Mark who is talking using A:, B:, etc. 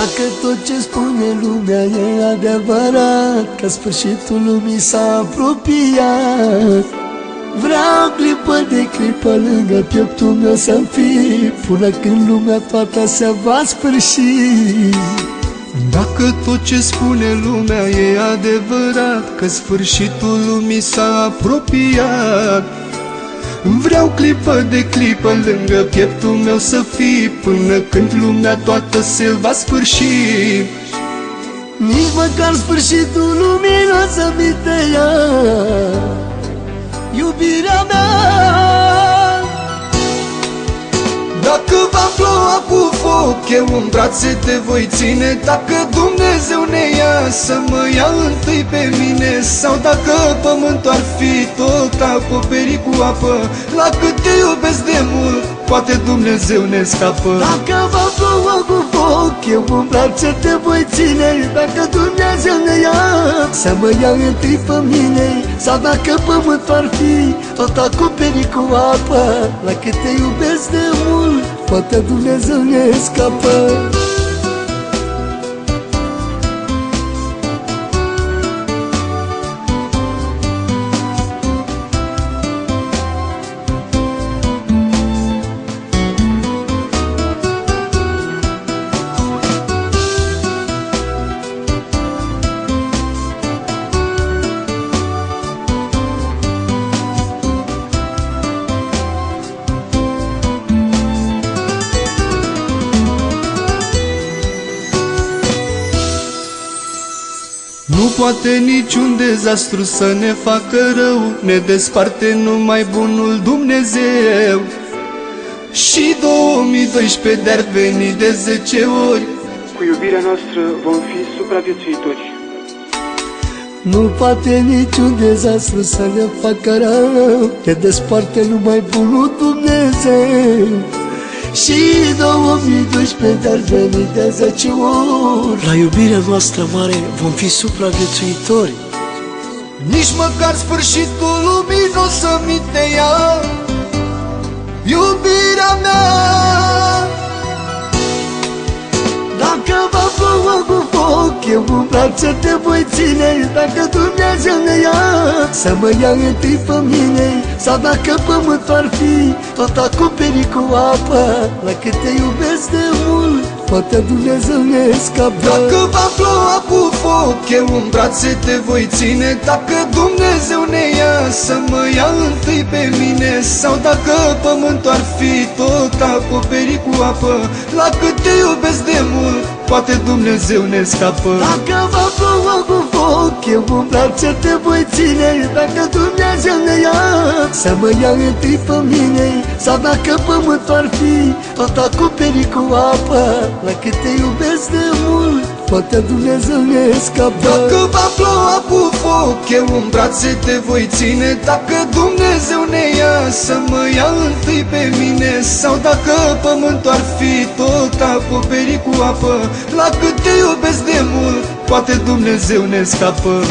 A: Dacă tot ce spune lumea e adevărat Că sfârșitul lumii s-a apropiat. Vreau clipă de clipă lângă pieptul meu să-mi fii Până când lumea toată se va sfârși.
B: Dacă tot ce spune lumea e adevărat Că sfârșitul lumii s-a apropiat Vreau clipă de clipă lângă pieptul meu să fii Până când lumea toată se va sfârși
A: Nici măcar sfârșitul lumii nu o să mi te ia Iubirea mea.
B: Dacă va ploua cu foc, eu în brațe te voi ține. Dacă Dumnezeu ne ia să mă ia întâi pe mine Sau dacă pământul ar fi tot acoperit cu apă La cât te iubesc de mult, poate Dumnezeu ne scapă.
A: Dacă va ploua cu foc, eu în brațe te voi ține Dacă Dumnezeu ne ia să mă ia întâi pe mine. Sau dacă pământul ar fi tot acoperit cu apă La cât te iubesc de mult, poate Dumnezeu ne scapă
B: Nu poate niciun dezastru să ne facă rău Ne desparte numai bunul Dumnezeu. Și 2012 de-ar veni de 10 ori.
C: Cu iubirea noastră vom fi supraviețuitori.
A: Nu poate niciun dezastru să ne facă rău Te desparte numai bunul Dumnezeu Și 2012 de-ar veni de 10 ori La iubirea noastră mare vom fi supraviețuitori.
B: Nici măcar sfârșitul lumii nu o să mi te ia
A: eu în brațe te voi ține. Dacă Dumnezeu ne ia, să mă ia întâi pe mine. Sau dacă pământul ar fi tot acoperit cu apă La cât te iubesc de mult, poate Dumnezeu ne scapă
B: Dacă va ploua cu foc, eu în brațe te voi ține. Dacă Dumnezeu ne ia să mă ia întâi pe mine Sau dacă pământul ar fi tot acoperit cu apă La cât te iubesc de mult, poate Dumnezeu ne scapă.
A: Dacă va ploua cu foc, eu în brațe te voi ține Dacă Dumnezeu ne ia, să mă ia întâi pe mine Sau dacă pământul ar fi tot acoperit cu apă La cât te iubesc de mult, poate Dumnezeu ne scapă.
B: Dacă va ploua cu foc, eu în brațe te voi ține Dacă Dumnezeu ne ia să mă ia întâi pe mine Sau dacă pământul ar fi tot acoperit cu apă La cât te iubesc de mult, poate Dumnezeu ne scapă